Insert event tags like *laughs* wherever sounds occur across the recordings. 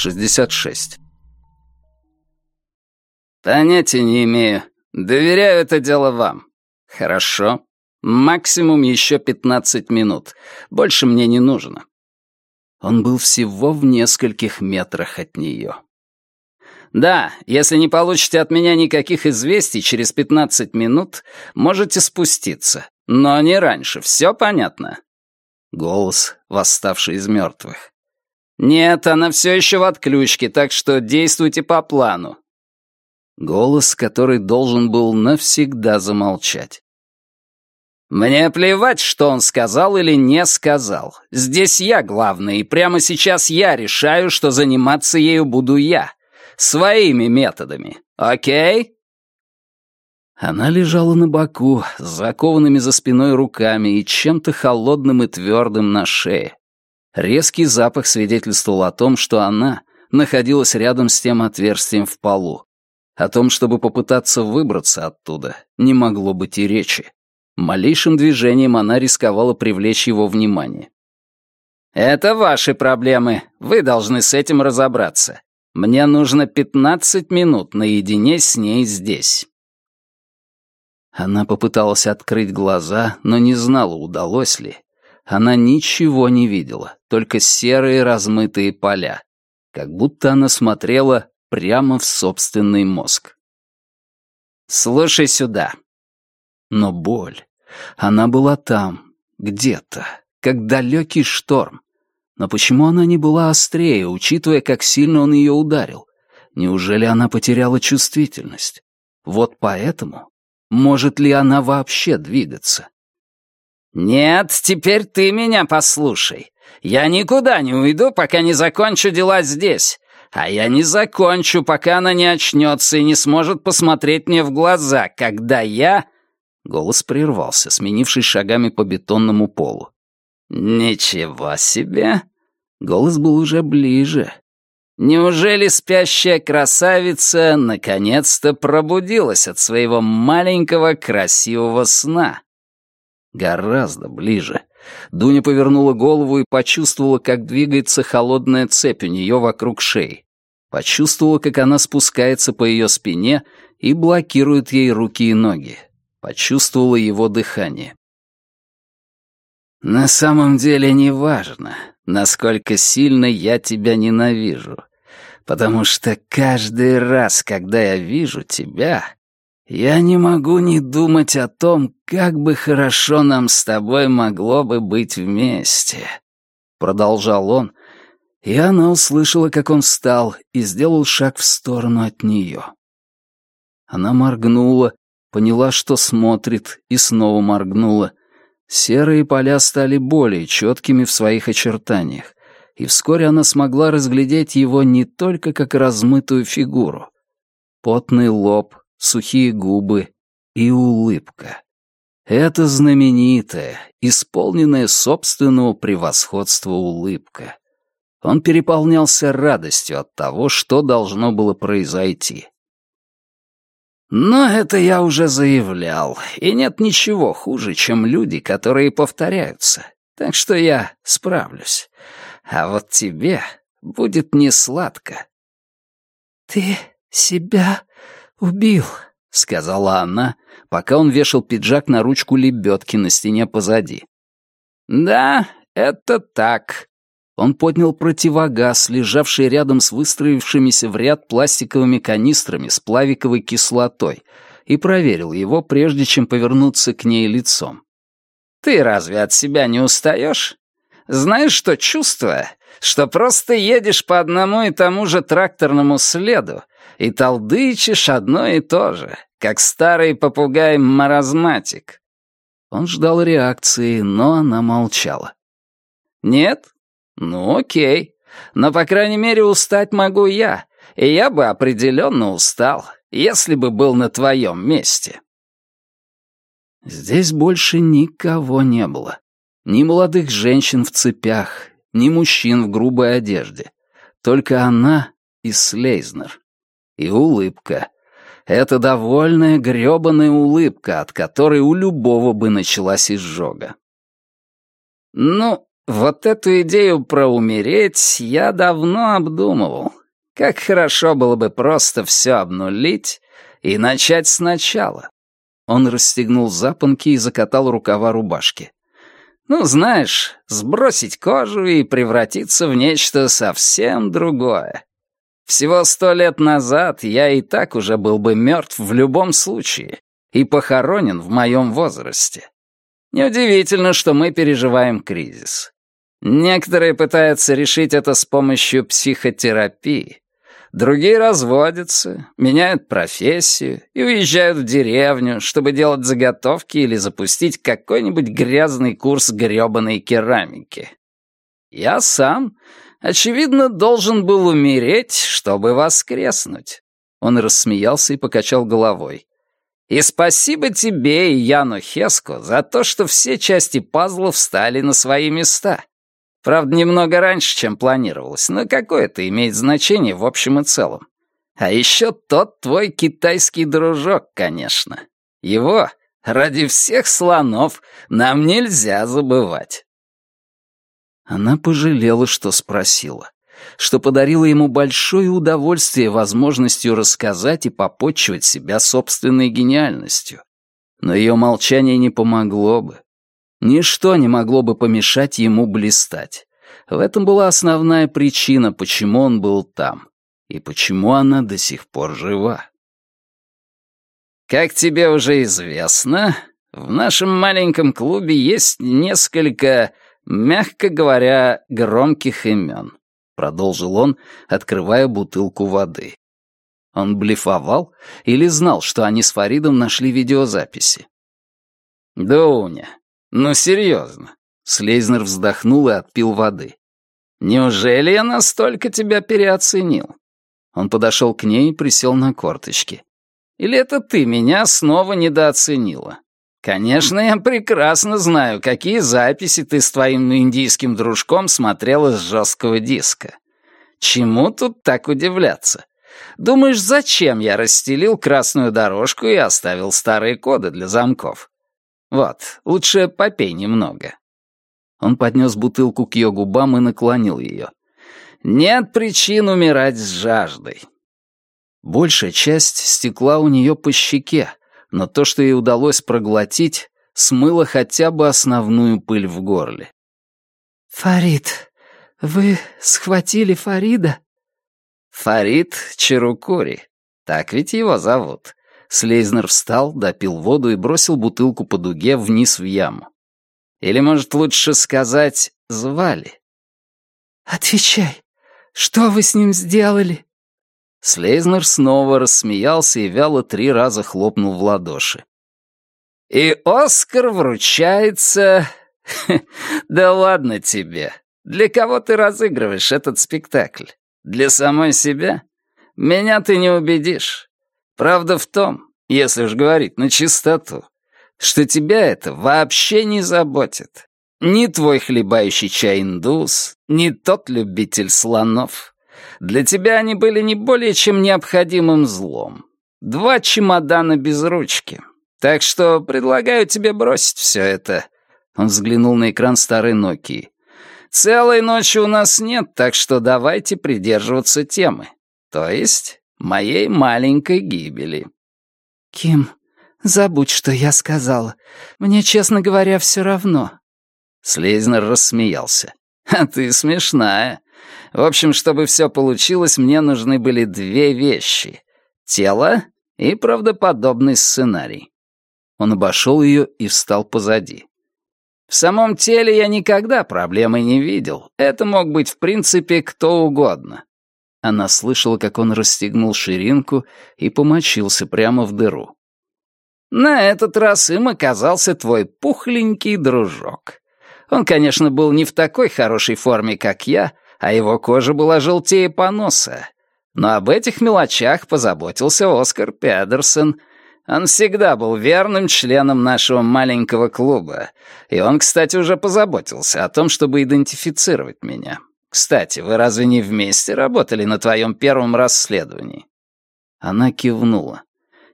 66. Понятия не имею. Доверяю это дело вам. Хорошо. Максимум еще 15 минут. Больше мне не нужно. Он был всего в нескольких метрах от нее. «Да, если не получите от меня никаких известий через 15 минут, можете спуститься. Но не раньше, все понятно?» Голос, восставший из мертвых. «Нет, она все еще в отключке, так что действуйте по плану». Голос, который должен был навсегда замолчать. «Мне плевать, что он сказал или не сказал. Здесь я главный, и прямо сейчас я решаю, что заниматься ею буду я. Своими методами. Окей?» Она лежала на боку, с закованными за спиной руками и чем-то холодным и твердым на шее. Резкий запах свидетельствовал о том, что она находилась рядом с тем отверстием в полу. О том, чтобы попытаться выбраться оттуда, не могло быть и речи. Малейшим движением она рисковала привлечь его внимание. «Это ваши проблемы. Вы должны с этим разобраться. Мне нужно пятнадцать минут наедине с ней здесь». Она попыталась открыть глаза, но не знала, удалось ли. Она ничего не видела, только серые размытые поля, как будто она смотрела прямо в собственный мозг. «Слушай сюда». Но боль, она была там, где-то, как далекий шторм, но почему она не была острее, учитывая, как сильно он ее ударил? Неужели она потеряла чувствительность? Вот поэтому? Может ли она вообще двигаться? «Нет, теперь ты меня послушай. Я никуда не уйду, пока не закончу дела здесь. А я не закончу, пока она не очнется и не сможет посмотреть мне в глаза, когда я...» Голос прервался, сменившись шагами по бетонному полу. «Ничего себе! Голос был уже ближе. Неужели спящая красавица наконец-то пробудилась от своего маленького красивого сна? Гораздо ближе. Дуня повернула голову и почувствовала, как двигается холодная цепь у нее вокруг шеи. Почувствовала, как она спускается по ее спине и блокирует ей руки и ноги. Почувствовала его дыхание. «На самом деле не важно, насколько сильно я тебя ненавижу. Потому что каждый раз, когда я вижу тебя, я не могу не думать о том, как бы хорошо нам с тобой могло бы быть вместе. Продолжал он, и она услышала, как он встал и сделал шаг в сторону от нее. Она моргнула, поняла, что смотрит, и снова моргнула, Серые поля стали более четкими в своих очертаниях, и вскоре она смогла разглядеть его не только как размытую фигуру. Потный лоб, сухие губы и улыбка. Это знаменитая, исполненная собственного превосходства улыбка. Он переполнялся радостью от того, что должно было произойти. Но это я уже заявлял, и нет ничего хуже, чем люди, которые повторяются. Так что я справлюсь. А вот тебе будет не сладко. «Ты себя убил», — сказала она, пока он вешал пиджак на ручку лебедки на стене позади. «Да, это так», он поднял противогаз, лежавший рядом с выстроившимися в ряд пластиковыми канистрами с плавиковой кислотой, и проверил его, прежде чем повернуться к ней лицом. «Ты разве от себя не устаешь? Знаешь, что чувство? Что просто едешь по одному и тому же тракторному следу и толдычишь одно и то же, как старый попугай-маразматик». Он ждал реакции, но она молчала. «Нет, «Ну, окей. Но, по крайней мере, устать могу я. И я бы определенно устал, если бы был на твоем месте». Здесь больше никого не было. Ни молодых женщин в цепях, ни мужчин в грубой одежде. Только она и Слейзнер. И улыбка. Это довольная грёбаная улыбка, от которой у любого бы началась изжога. «Ну, вот эту идею про умереть я давно обдумывал. Как хорошо было бы просто все обнулить и начать сначала. Он расстегнул запонки и закатал рукава рубашки. Ну, знаешь, сбросить кожу и превратиться в нечто совсем другое. Всего сто лет назад я и так уже был бы мертв в любом случае и похоронен в моем возрасте. Неудивительно, что мы переживаем кризис. Некоторые пытаются решить это с помощью психотерапии. Другие разводятся, меняют профессию и уезжают в деревню, чтобы делать заготовки или запустить какой-нибудь грязный курс грёбаной керамики. Я сам, очевидно, должен был умереть, чтобы воскреснуть. Он рассмеялся и покачал головой. И спасибо тебе и Яну Хеску за то, что все части пазла встали на свои места. Правда, немного раньше, чем планировалось, но какое это имеет значение в общем и целом. А еще тот твой китайский дружок, конечно. Его, ради всех слонов, нам нельзя забывать. Она пожалела, что спросила, что подарила ему большое удовольствие возможностью рассказать и попотчевать себя собственной гениальностью. Но ее молчание не помогло бы. Ничто не могло бы помешать ему блистать. В этом была основная причина, почему он был там, и почему она до сих пор жива. Как тебе уже известно, в нашем маленьком клубе есть несколько, мягко говоря, громких имен, продолжил он, открывая бутылку воды. Он блефовал или знал, что они с Фаридом нашли видеозаписи? «Дуня, «Ну, серьезно». Слейзнер вздохнул и отпил воды. «Неужели я настолько тебя переоценил?» Он подошел к ней и присел на корточки. «Или это ты меня снова недооценила?» «Конечно, я прекрасно знаю, какие записи ты с твоим индийским дружком смотрела с жесткого диска. Чему тут так удивляться? Думаешь, зачем я расстелил красную дорожку и оставил старые коды для замков? Вот, лучше попей немного». Он поднес бутылку к ее губам и наклонил ее. «Нет причин умирать с жаждой». Большая часть стекла у нее по щеке, но то, что ей удалось проглотить, смыло хотя бы основную пыль в горле. «Фарид, вы схватили Фарида?» «Фарид Черукури, так ведь его зовут. Слейзнер встал, допил воду и бросил бутылку по дуге вниз в яму. Или, может, лучше сказать, звали. «Отвечай, что вы с ним сделали?» Слейзнер снова рассмеялся и вяло три раза хлопнул в ладоши. «И Оскар вручается... *laughs* да ладно тебе. Для кого ты разыгрываешь этот спектакль? Для самой себя? Меня ты не убедишь. Правда в том, если уж говорить на чистоту, что тебя это вообще не заботит. Ни твой хлебающий чай индус, ни тот любитель слонов. Для тебя они были не более чем необходимым злом. Два чемодана без ручки. Так что предлагаю тебе бросить все это. Он взглянул на экран старой Нокии. Целой ночи у нас нет, так что давайте придерживаться темы. То есть моей маленькой гибели. Ким, забудь, что я сказала. Мне, честно говоря, все равно. Слейзнер рассмеялся. А ты смешная. В общем, чтобы все получилось, мне нужны были две вещи. Тело и правдоподобный сценарий. Он обошел ее и встал позади. В самом теле я никогда проблемы не видел. Это мог быть в принципе кто угодно. Она слышала, как он расстегнул ширинку и помочился прямо в дыру. «На этот раз им оказался твой пухленький дружок. Он, конечно, был не в такой хорошей форме, как я, а его кожа была желтее поноса. Но об этих мелочах позаботился Оскар Педерсон. Он всегда был верным членом нашего маленького клуба, и он, кстати, уже позаботился о том, чтобы идентифицировать меня. Кстати, вы разве не вместе работали на твоем первом расследовании?» Она кивнула.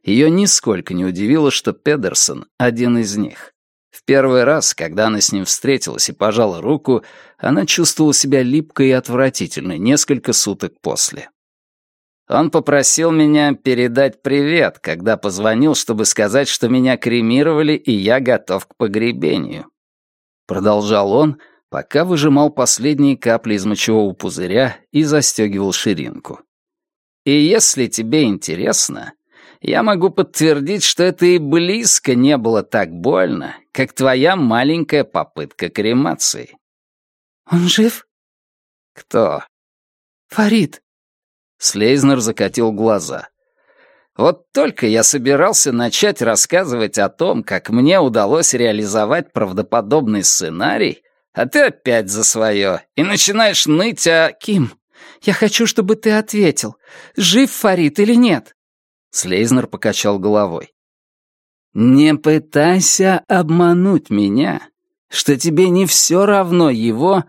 Ее нисколько не удивило, что Педерсон один из них. Первый раз, когда она с ним встретилась и пожала руку, она чувствовала себя липкой и отвратительной несколько суток после. Он попросил меня передать привет, когда позвонил, чтобы сказать, что меня кремировали и я готов к погребению. Продолжал он, пока выжимал последние капли из мочевого пузыря и застегивал ширинку. И если тебе интересно, я могу подтвердить, что это и близко не было так больно, как твоя маленькая попытка кремации. Он жив? Кто? Фарид. Слейзнер закатил глаза. Вот только я собирался начать рассказывать о том, как мне удалось реализовать правдоподобный сценарий, а ты опять за свое и начинаешь ныть о... Ким, я хочу, чтобы ты ответил, жив Фарид или нет. Слейзнер покачал головой. «Не пытайся обмануть меня, что тебе не все равно его,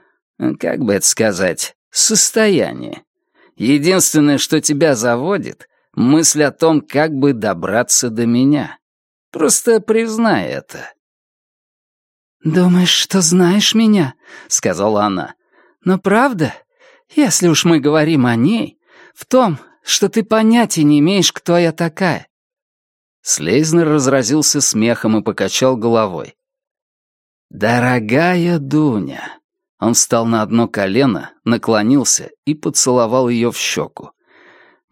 как бы это сказать, состояние. Единственное, что тебя заводит, мысль о том, как бы добраться до меня. Просто признай это». «Думаешь, что знаешь меня?» — сказала она. «Но правда, если уж мы говорим о ней, в том, что ты понятия не имеешь, кто я такая». Слейзнер разразился смехом и покачал головой. «Дорогая Дуня!» Он встал на одно колено, наклонился и поцеловал ее в щеку.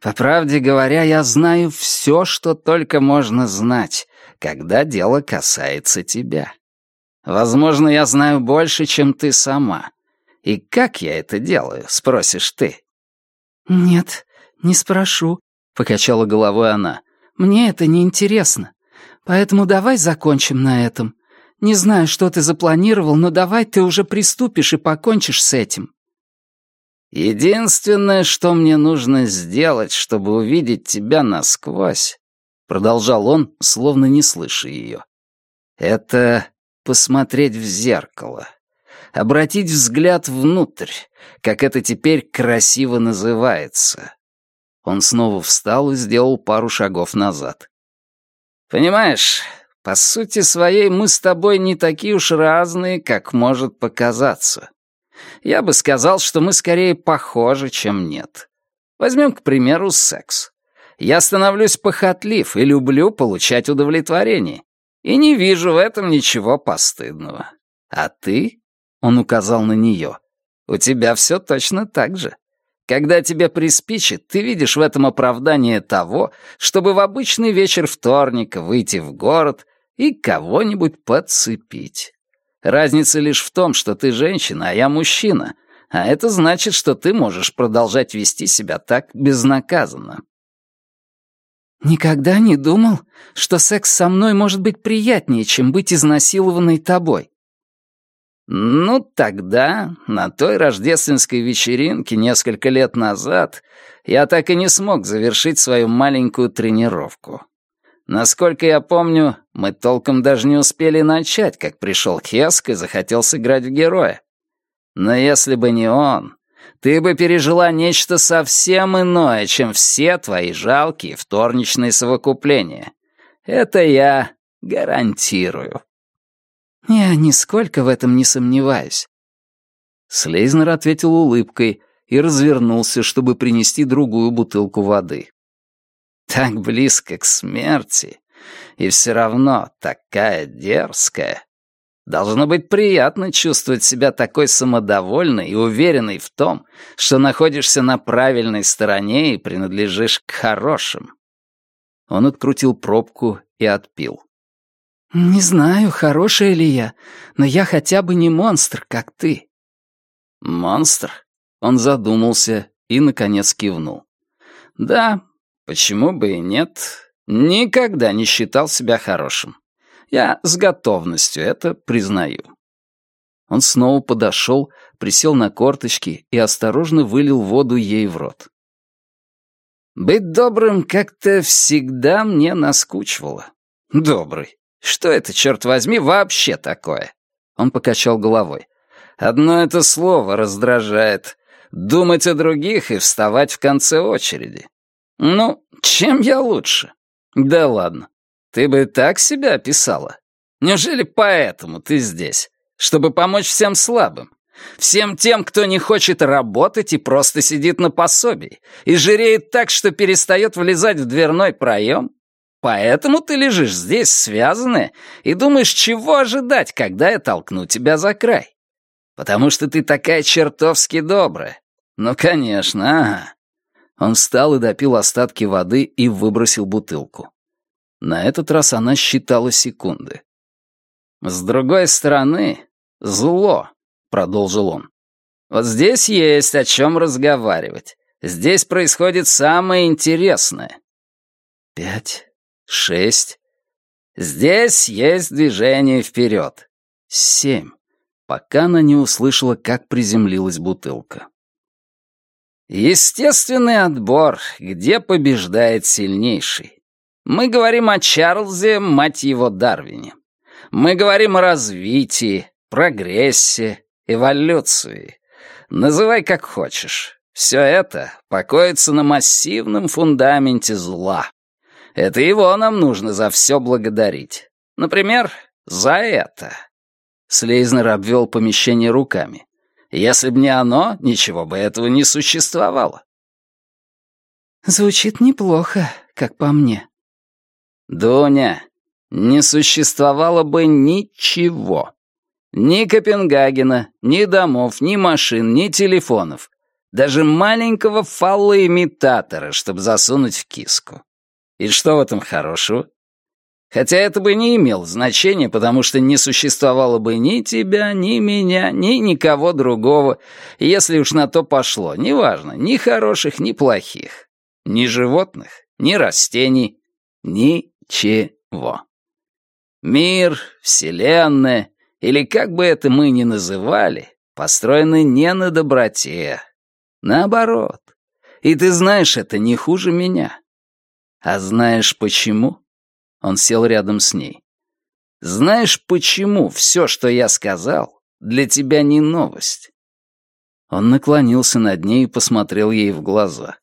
«По правде говоря, я знаю все, что только можно знать, когда дело касается тебя. Возможно, я знаю больше, чем ты сама. И как я это делаю, спросишь ты?» «Нет, «Не спрошу», — покачала головой она. «Мне это не интересно. Поэтому давай закончим на этом. Не знаю, что ты запланировал, но давай ты уже приступишь и покончишь с этим». «Единственное, что мне нужно сделать, чтобы увидеть тебя насквозь», — продолжал он, словно не слыша ее, — «это посмотреть в зеркало, обратить взгляд внутрь, как это теперь красиво называется, он снова встал и сделал пару шагов назад. «Понимаешь, по сути своей мы с тобой не такие уж разные, как может показаться. Я бы сказал, что мы скорее похожи, чем нет. Возьмем, к примеру, секс. Я становлюсь похотлив и люблю получать удовлетворение. И не вижу в этом ничего постыдного. А ты, — он указал на нее, — у тебя все точно так же. Когда тебе приспичит, ты видишь в этом оправдание того, чтобы в обычный вечер вторника выйти в город и кого-нибудь подцепить. Разница лишь в том, что ты женщина, а я мужчина, а это значит, что ты можешь продолжать вести себя так безнаказанно. «Никогда не думал, что секс со мной может быть приятнее, чем быть изнасилованной тобой», ну, тогда, на той рождественской вечеринке несколько лет назад, я так и не смог завершить свою маленькую тренировку. Насколько я помню, мы толком даже не успели начать, как пришел Хеск и захотел сыграть в героя. Но если бы не он, ты бы пережила нечто совсем иное, чем все твои жалкие вторничные совокупления. Это я гарантирую. «Я нисколько в этом не сомневаюсь». Слейзнер ответил улыбкой и развернулся, чтобы принести другую бутылку воды. «Так близко к смерти, и все равно такая дерзкая. Должно быть приятно чувствовать себя такой самодовольной и уверенной в том, что находишься на правильной стороне и принадлежишь к хорошим». Он открутил пробку и отпил. «Не знаю, хорошая ли я, но я хотя бы не монстр, как ты». «Монстр?» Он задумался и, наконец, кивнул. «Да, почему бы и нет? Никогда не считал себя хорошим. Я с готовностью это признаю». Он снова подошел, присел на корточки и осторожно вылил воду ей в рот. «Быть добрым как-то всегда мне наскучивало. Добрый. Что это, черт возьми, вообще такое?» Он покачал головой. «Одно это слово раздражает. Думать о других и вставать в конце очереди. Ну, чем я лучше? Да ладно. Ты бы так себя описала? Неужели поэтому ты здесь? Чтобы помочь всем слабым? Всем тем, кто не хочет работать и просто сидит на пособии, и жиреет так, что перестает влезать в дверной проем? Поэтому ты лежишь здесь, связанная, и думаешь, чего ожидать, когда я толкну тебя за край? Потому что ты такая чертовски добрая. Ну, конечно, ага. Он встал и допил остатки воды и выбросил бутылку. На этот раз она считала секунды. «С другой стороны, зло», — продолжил он. «Вот здесь есть о чем разговаривать. Здесь происходит самое интересное». «Пять, шесть...» «Здесь есть движение вперед. Семь», пока она не услышала, как приземлилась бутылка. Естественный отбор, где побеждает сильнейший. Мы говорим о Чарльзе, мать его, Дарвине. Мы говорим о развитии, прогрессе, эволюции. Называй как хочешь. Все это покоится на массивном фундаменте зла. Это его нам нужно за все благодарить. Например, за это. Слейзнер обвел помещение руками. Если б не оно, ничего бы этого не существовало. Звучит неплохо, как по мне. Дуня, не существовало бы ничего. Ни Копенгагена, ни домов, ни машин, ни телефонов. Даже маленького фаллоимитатора, чтобы засунуть в киску. И что в этом хорошего? Хотя это бы не имело значения, потому что не существовало бы ни тебя, ни меня, ни никого другого, если уж на то пошло, неважно, ни хороших, ни плохих, ни животных, ни растений, ничего. Мир, Вселенная, или как бы это мы ни называли, построены не на доброте. Наоборот. И ты знаешь это не хуже меня. А знаешь почему? Он сел рядом с ней. Знаешь, почему все, что я сказал, для тебя не новость? Он наклонился над ней и посмотрел ей в глаза.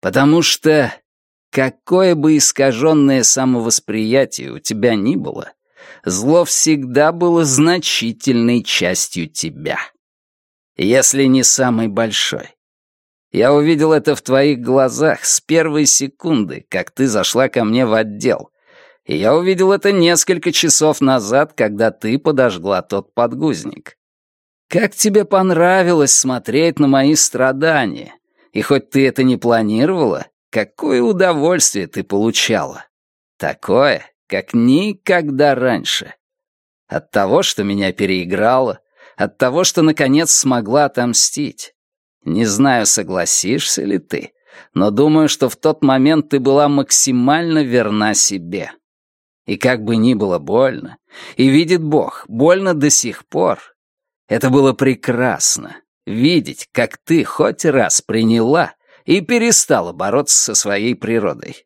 Потому что Какое бы искаженное самовосприятие у тебя ни было, зло всегда было значительной частью тебя. Если не самой большой. Я увидел это в твоих глазах с первой секунды, как ты зашла ко мне в отдел. И я увидел это несколько часов назад, когда ты подожгла тот подгузник. Как тебе понравилось смотреть на мои страдания. И хоть ты это не планировала, Какое удовольствие ты получала! Такое, как никогда раньше. От того, что меня переиграла, от того, что наконец смогла отомстить. Не знаю, согласишься ли ты, но думаю, что в тот момент ты была максимально верна себе. И как бы ни было больно, и видит Бог, больно до сих пор, это было прекрасно. Видеть, как ты хоть раз приняла и перестала бороться со своей природой.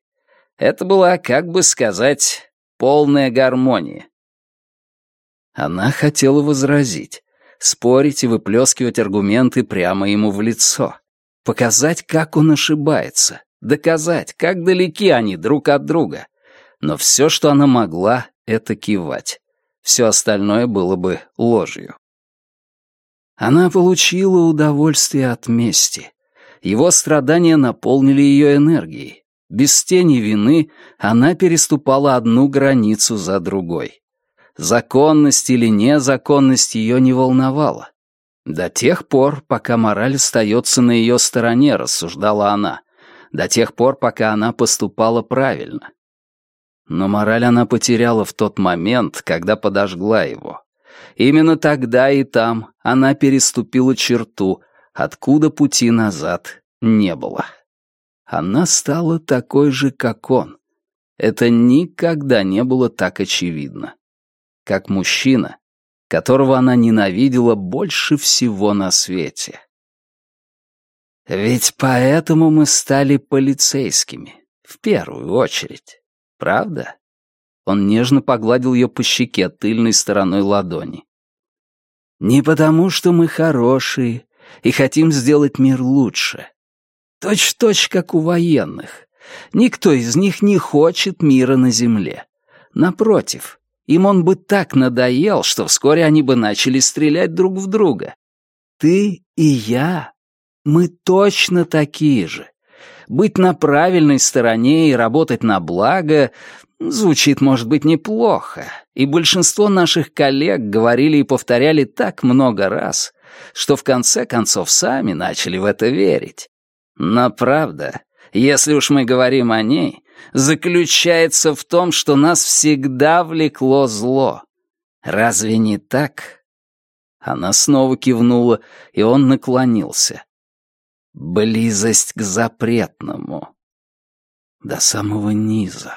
Это была, как бы сказать, полная гармония. Она хотела возразить, спорить и выплескивать аргументы прямо ему в лицо, показать, как он ошибается, доказать, как далеки они друг от друга. Но все, что она могла, — это кивать. Все остальное было бы ложью. Она получила удовольствие от мести, его страдания наполнили ее энергией. Без тени вины она переступала одну границу за другой. Законность или незаконность ее не волновала. До тех пор, пока мораль остается на ее стороне, рассуждала она. До тех пор, пока она поступала правильно. Но мораль она потеряла в тот момент, когда подожгла его. Именно тогда и там она переступила черту, откуда пути назад не было. Она стала такой же, как он. Это никогда не было так очевидно. Как мужчина, которого она ненавидела больше всего на свете. Ведь поэтому мы стали полицейскими, в первую очередь. Правда? Он нежно погладил ее по щеке тыльной стороной ладони. Не потому, что мы хорошие и хотим сделать мир лучше. Точь-в-точь, -точь, как у военных. Никто из них не хочет мира на земле. Напротив, Им он бы так надоел, что вскоре они бы начали стрелять друг в друга. Ты и я, мы точно такие же. Быть на правильной стороне и работать на благо звучит, может быть, неплохо, и большинство наших коллег говорили и повторяли так много раз, что в конце концов сами начали в это верить. Но правда, если уж мы говорим о ней, заключается в том, что нас всегда влекло зло. Разве не так? Она снова кивнула, и он наклонился. Близость к запретному. До самого низа.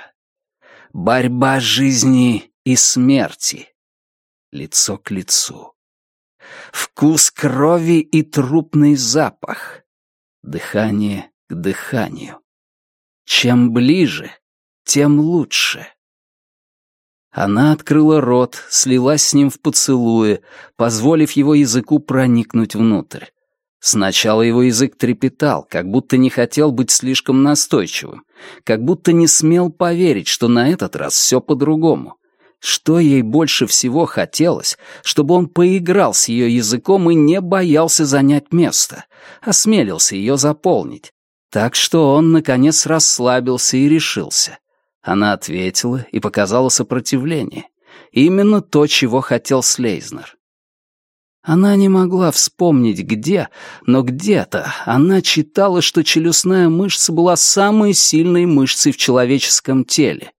Борьба жизни и смерти. Лицо к лицу. Вкус крови и трупный запах. Дыхание дыханию. Чем ближе, тем лучше. Она открыла рот, слилась с ним в поцелуе, позволив его языку проникнуть внутрь. Сначала его язык трепетал, как будто не хотел быть слишком настойчивым, как будто не смел поверить, что на этот раз все по-другому. Что ей больше всего хотелось, чтобы он поиграл с ее языком и не боялся занять место, осмелился ее заполнить. Так что он, наконец, расслабился и решился. Она ответила и показала сопротивление. Именно то, чего хотел Слейзнер. Она не могла вспомнить где, но где-то она читала, что челюстная мышца была самой сильной мышцей в человеческом теле.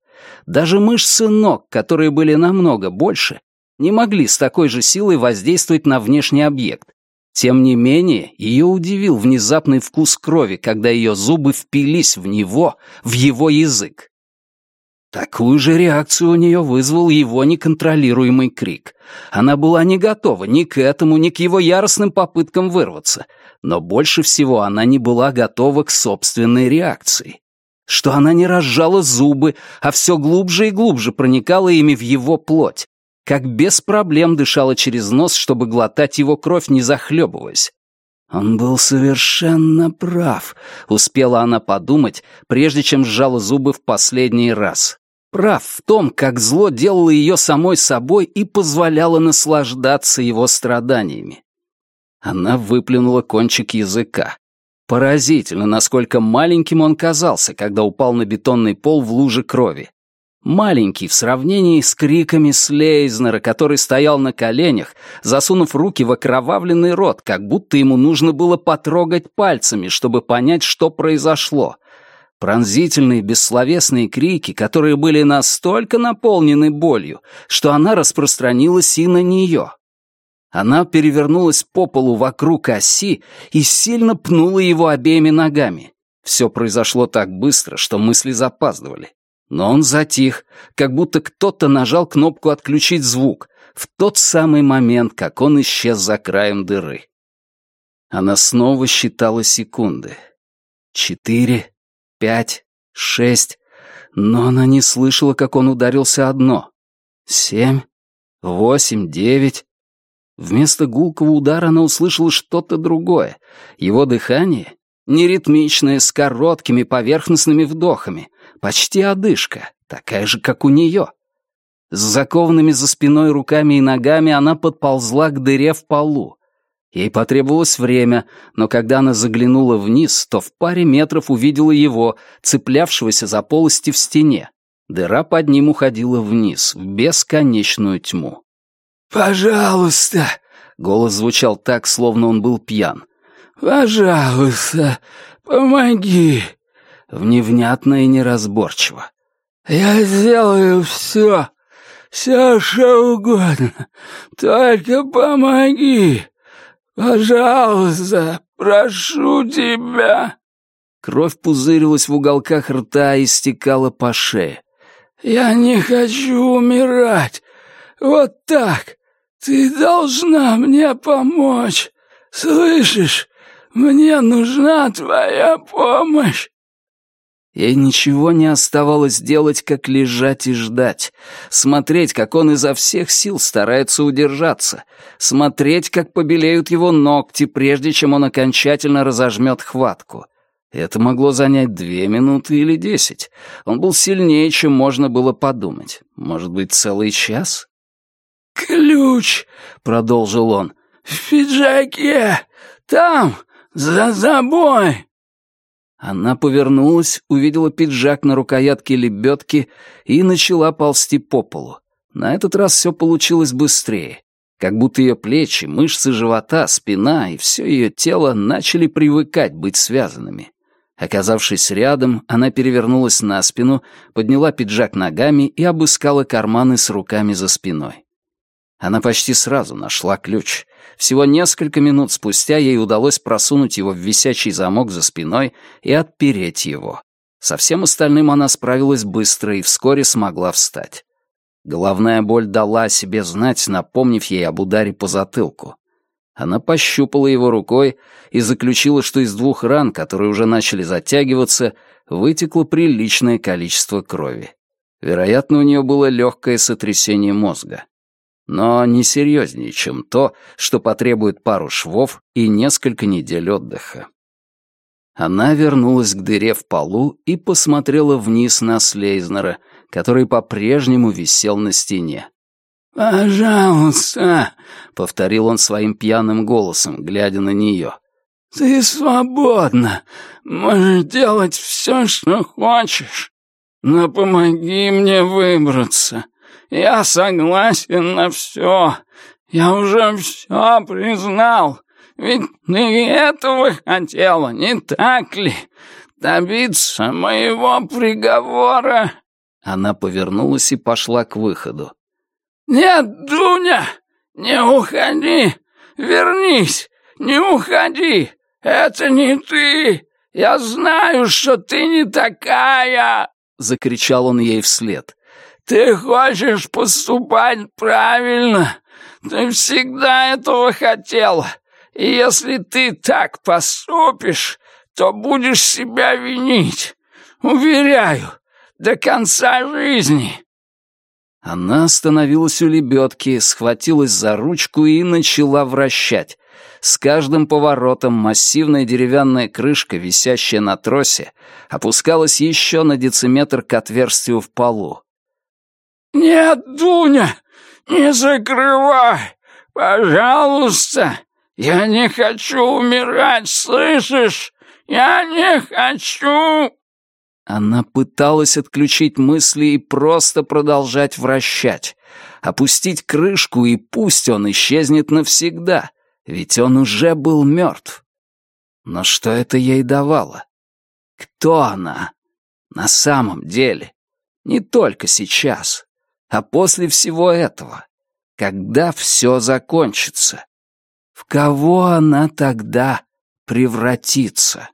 Даже мышцы ног, которые были намного больше, не могли с такой же силой воздействовать на внешний объект. Тем не менее, ее удивил внезапный вкус крови, когда ее зубы впились в него, в его язык. Такую же реакцию у нее вызвал его неконтролируемый крик. Она была не готова ни к этому, ни к его яростным попыткам вырваться, но больше всего она не была готова к собственной реакции. Что она не разжала зубы, а все глубже и глубже проникала ими в его плоть, как без проблем дышала через нос, чтобы глотать его кровь, не захлебываясь. Он был совершенно прав, успела она подумать, прежде чем сжала зубы в последний раз прав в том, как зло делало ее самой собой и позволяло наслаждаться его страданиями. Она выплюнула кончик языка. Поразительно, насколько маленьким он казался, когда упал на бетонный пол в луже крови. Маленький в сравнении с криками Слейзнера, который стоял на коленях, засунув руки в окровавленный рот, как будто ему нужно было потрогать пальцами, чтобы понять, что произошло, Пронзительные бессловесные крики, которые были настолько наполнены болью, что она распространилась и на нее. Она перевернулась по полу вокруг оси и сильно пнула его обеими ногами. Все произошло так быстро, что мысли запаздывали. Но он затих, как будто кто-то нажал кнопку «отключить звук» в тот самый момент, как он исчез за краем дыры. Она снова считала секунды. Четыре, пять, шесть, но она не слышала, как он ударился одно. Семь, восемь, девять. Вместо гулкого удара она услышала что-то другое. Его дыхание, неритмичное, с короткими поверхностными вдохами, почти одышка, такая же, как у нее. С закованными за спиной руками и ногами она подползла к дыре в полу. Ей потребовалось время, но когда она заглянула вниз, то в паре метров увидела его, цеплявшегося за полости в стене. Дыра под ним уходила вниз, в бесконечную тьму. «Пожалуйста!» — голос звучал так, словно он был пьян. «Пожалуйста, помоги!» Вневнятно и неразборчиво. «Я сделаю все, все, что угодно, только помоги!» «Пожалуйста, прошу тебя!» Кровь пузырилась в уголках рта и стекала по шее. «Я не хочу умирать! Вот так! Ты должна мне помочь! Слышишь? Мне нужна твоя помощь!» Ей ничего не оставалось делать, как лежать и ждать. Смотреть, как он изо всех сил старается удержаться. Смотреть, как побелеют его ногти, прежде чем он окончательно разожмет хватку. Это могло занять две минуты или десять. Он был сильнее, чем можно было подумать. Может быть, целый час? «Ключ!» — продолжил он. «В пиджаке! Там, за забой!» Она повернулась, увидела пиджак на рукоятке лебедки и начала ползти по полу. На этот раз все получилось быстрее. Как будто ее плечи, мышцы живота, спина и все ее тело начали привыкать быть связанными. Оказавшись рядом, она перевернулась на спину, подняла пиджак ногами и обыскала карманы с руками за спиной. Она почти сразу нашла ключ. Всего несколько минут спустя ей удалось просунуть его в висячий замок за спиной и отпереть его. Со всем остальным она справилась быстро и вскоре смогла встать. Головная боль дала о себе знать, напомнив ей об ударе по затылку. Она пощупала его рукой и заключила, что из двух ран, которые уже начали затягиваться, вытекло приличное количество крови. Вероятно, у нее было легкое сотрясение мозга. Но не серьезнее, чем то, что потребует пару швов и несколько недель отдыха. Она вернулась к дыре в полу и посмотрела вниз на Слейзнера, который по-прежнему висел на стене. «Пожалуйста», — повторил он своим пьяным голосом, глядя на нее. «Ты свободна. Можешь делать все, что хочешь. Но помоги мне выбраться. Я согласен на все. Я уже все признал. Ведь ты этого хотела, не так ли? Добиться моего приговора». Она повернулась и пошла к выходу. «Нет, Дуня, не уходи! Вернись! Не уходи! Это не ты! Я знаю, что ты не такая!» — закричал он ей вслед. «Ты хочешь поступать правильно! Ты всегда этого хотела! И если ты так поступишь, то будешь себя винить! Уверяю, до конца жизни!» Она остановилась у лебедки, схватилась за ручку и начала вращать. С каждым поворотом массивная деревянная крышка, висящая на тросе, опускалась еще на дециметр к отверстию в полу. «Нет, Дуня, не закрывай! Пожалуйста! Я не хочу умирать, слышишь? Я не хочу!» Она пыталась отключить мысли и просто продолжать вращать. Опустить крышку, и пусть он исчезнет навсегда, ведь он уже был мертв. Но что это ей давало? Кто она? На самом деле. Не только сейчас, а после всего этого. Когда все закончится. В кого она тогда превратится?